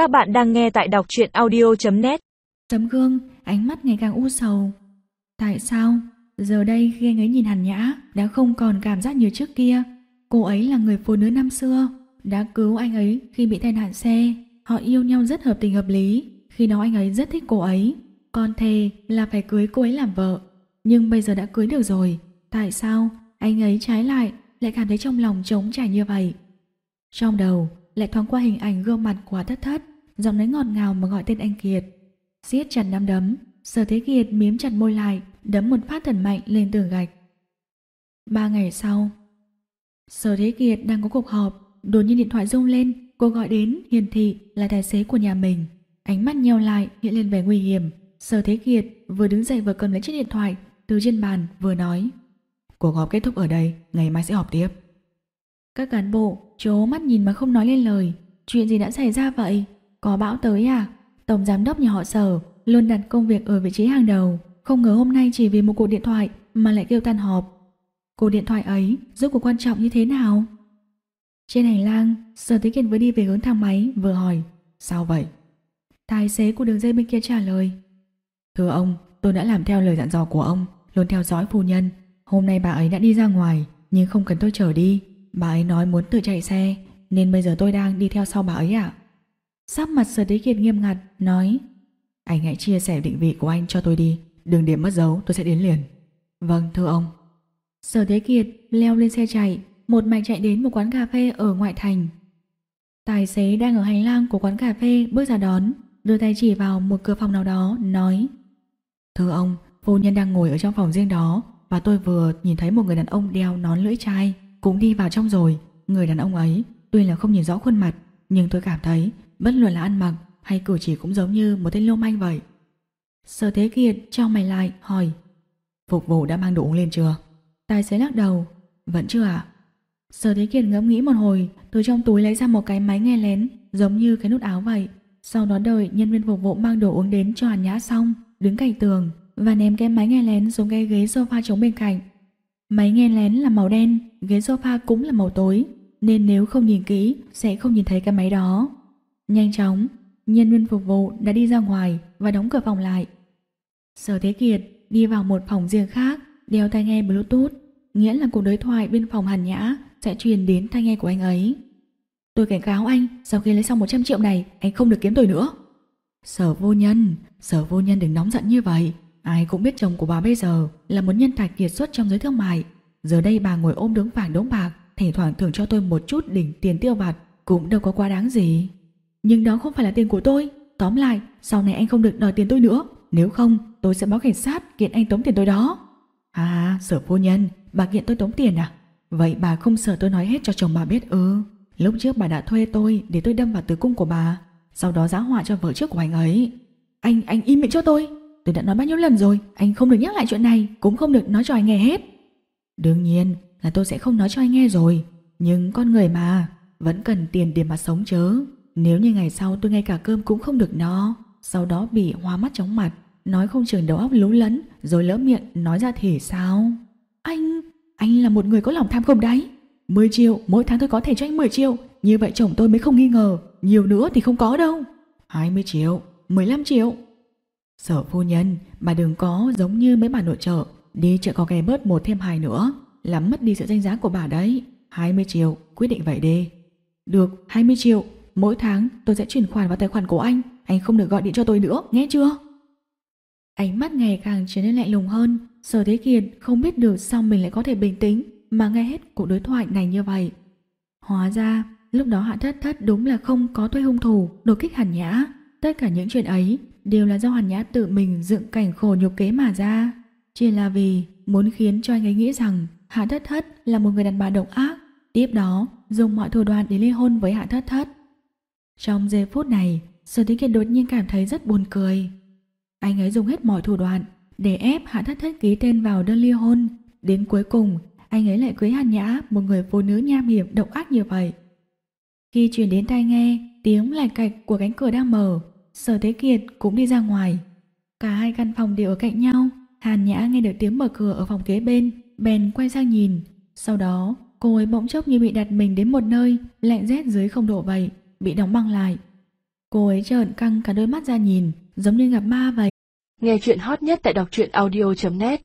Các bạn đang nghe tại đọc truyện audio.net Tấm gương, ánh mắt ngày càng u sầu. Tại sao? Giờ đây khi anh ấy nhìn Hàn Nhã đã không còn cảm giác như trước kia. Cô ấy là người phụ nữ năm xưa, đã cứu anh ấy khi bị tai nạn xe. Họ yêu nhau rất hợp tình hợp lý, khi đó anh ấy rất thích cô ấy. Còn thề là phải cưới cô ấy làm vợ. Nhưng bây giờ đã cưới được rồi. Tại sao anh ấy trái lại lại cảm thấy trong lòng trống trải như vậy? Trong đầu lại thoáng qua hình ảnh gương mặt quá thất thất, giọng nói ngọt ngào mà gọi tên anh Kiệt. siết chặt nắm đấm, Sở Thế Kiệt miếm chặt môi lại, đấm một phát thần mạnh lên tường gạch. Ba ngày sau, Sở Thế Kiệt đang có cuộc họp, đột nhiên điện thoại rung lên, cô gọi đến Hiền Thị là tài xế của nhà mình. Ánh mắt nheo lại hiện lên vẻ nguy hiểm. Sở Thế Kiệt vừa đứng dậy vừa cầm lấy chiếc điện thoại từ trên bàn vừa nói. Cuộc họp kết thúc ở đây, ngày mai sẽ họp tiếp. Các cán bộ chố mắt nhìn mà không nói lên lời. Chuyện gì đã xảy ra vậy? Có bão tới à? Tổng giám đốc nhà họ sở luôn đặt công việc ở vị trí hàng đầu. Không ngờ hôm nay chỉ vì một cuộc điện thoại mà lại kêu tan họp. Cuộc điện thoại ấy giúp cuộc quan trọng như thế nào? Trên hành lang, Sở Thế Kiệt vừa đi về hướng thang máy vừa hỏi Sao vậy? Tài xế của đường dây bên kia trả lời Thưa ông, tôi đã làm theo lời dặn dò của ông Luôn theo dõi phu nhân Hôm nay bà ấy đã đi ra ngoài Nhưng không cần tôi chở đi Bà ấy nói muốn tự chạy xe Nên bây giờ tôi đang đi theo sau bà ấy ạ Sắc mặt sở đế kiệt nghiêm ngặt Nói Anh hãy chia sẻ định vị của anh cho tôi đi. Đừng điểm mất dấu tôi sẽ đến liền. Vâng thưa ông. Sở thế kiệt leo lên xe chạy Một mạch chạy đến một quán cà phê ở ngoại thành. Tài xế đang ở hành lang của quán cà phê bước ra đón Đưa tay chỉ vào một cửa phòng nào đó Nói Thưa ông Phu nhân đang ngồi ở trong phòng riêng đó Và tôi vừa nhìn thấy một người đàn ông đeo nón lưỡi chai cũng đi vào trong rồi. Người đàn ông ấy tuy là không nhìn rõ khuôn mặt, nhưng tôi cảm thấy bất luận là ăn mặc hay cử chỉ cũng giống như một tên lưu manh vậy. Sở Thế Kiệt cho mày lại hỏi Phục vụ đã mang đồ uống lên chưa? Tài xế lắc đầu Vẫn chưa ạ à? Sở Thế Kiệt ngẫm nghĩ một hồi Từ trong túi lấy ra một cái máy nghe lén Giống như cái nút áo vậy Sau đó đợi nhân viên phục vụ mang đồ uống đến cho Hàn Nhã xong Đứng cạnh tường Và ném cái máy nghe lén xuống cái ghế sofa trống bên cạnh Máy nghe lén là màu đen, ghế sofa cũng là màu tối, nên nếu không nhìn kỹ sẽ không nhìn thấy cái máy đó. Nhanh chóng, nhân viên phục vụ đã đi ra ngoài và đóng cửa phòng lại. Sở Thế Kiệt đi vào một phòng riêng khác, đeo tai nghe Bluetooth, nghĩa là cuộc đối thoại bên phòng Hàn Nhã sẽ truyền đến tai nghe của anh ấy. Tôi cảnh cáo anh, sau khi lấy xong 100 triệu này, anh không được kiếm tôi nữa. Sở vô nhân, sở vô nhân đừng nóng giận như vậy, Ai cũng biết chồng của bà bây giờ là một nhân tài kiệt xuất trong giới thương mại. Giờ đây bà ngồi ôm đống vàng đống bạc, thỉnh thoảng thưởng cho tôi một chút đỉnh tiền tiêu vặt, cũng đâu có quá đáng gì. Nhưng đó không phải là tiền của tôi. Tóm lại, sau này anh không được đòi tiền tôi nữa. Nếu không, tôi sẽ báo cảnh sát kiện anh tống tiền tôi đó. À, sở phu nhân, bà kiện tôi tống tiền à? Vậy bà không sợ tôi nói hết cho chồng bà biết ư? Lúc trước bà đã thuê tôi để tôi đâm vào tử cung của bà, sau đó giá họa cho vợ trước của anh ấy. Anh, anh im miệng cho tôi. Tôi đã nói bao nhiêu lần rồi, anh không được nhắc lại chuyện này, cũng không được nói cho anh nghe hết. Đương nhiên là tôi sẽ không nói cho anh nghe rồi, nhưng con người mà, vẫn cần tiền để mà sống chớ. Nếu như ngày sau tôi ngay cả cơm cũng không được no, sau đó bị hoa mắt chóng mặt, nói không chừng đầu óc lú lẫn, rồi lỡ miệng nói ra thể sao? Anh, anh là một người có lòng tham không đấy. 10 triệu, mỗi tháng tôi có thể cho anh 10 triệu, như vậy chồng tôi mới không nghi ngờ, nhiều nữa thì không có đâu. 20 triệu, 15 triệu, Sở phu nhân, bà đừng có giống như mấy bà nội trợ, đi chợ có kè bớt một thêm hai nữa, làm mất đi sự danh giá của bà đấy. 20 triệu, quyết định vậy đi. Được, 20 triệu, mỗi tháng tôi sẽ chuyển khoản vào tài khoản của anh, anh không được gọi điện cho tôi nữa, nghe chưa? Ánh mắt ngày càng trở nên lạnh lùng hơn, Sở Thế Kiệt không biết được sao mình lại có thể bình tĩnh mà nghe hết cuộc đối thoại này như vậy. Hóa ra, lúc đó Hạ Thất Thất đúng là không có thuê hung thủ đột kích hàn nhã. Tất cả những chuyện ấy đều là do Hàn Nhã tự mình dựng cảnh khổ nhục kế mà ra. Chỉ là vì muốn khiến cho anh ấy nghĩ rằng Hạ Thất Thất là một người đàn bà độc ác, tiếp đó dùng mọi thủ đoạn để ly hôn với Hạ Thất Thất. Trong giây phút này, Sở Tĩnh Kiệt đột nhiên cảm thấy rất buồn cười. Anh ấy dùng hết mọi thủ đoạn để ép Hạ Thất Thất ký tên vào đơn ly hôn. Đến cuối cùng, anh ấy lại cưới Hàn Nhã, một người phụ nữ nham hiểm độc ác như vậy. Khi truyền đến tai nghe, tiếng lạch cạch của cánh cửa đang mở, Sở Thế Kiệt cũng đi ra ngoài. Cả hai căn phòng đều ở cạnh nhau. Hàn Nhã nghe được tiếng mở cửa ở phòng kế bên, bèn quay sang nhìn. Sau đó, cô ấy bỗng chốc như bị đặt mình đến một nơi, lạnh rét dưới không độ vậy, bị đóng băng lại. Cô ấy trợn căng cả đôi mắt ra nhìn, giống như gặp ma vậy. Nghe chuyện hot nhất tại đọc truyện audio.net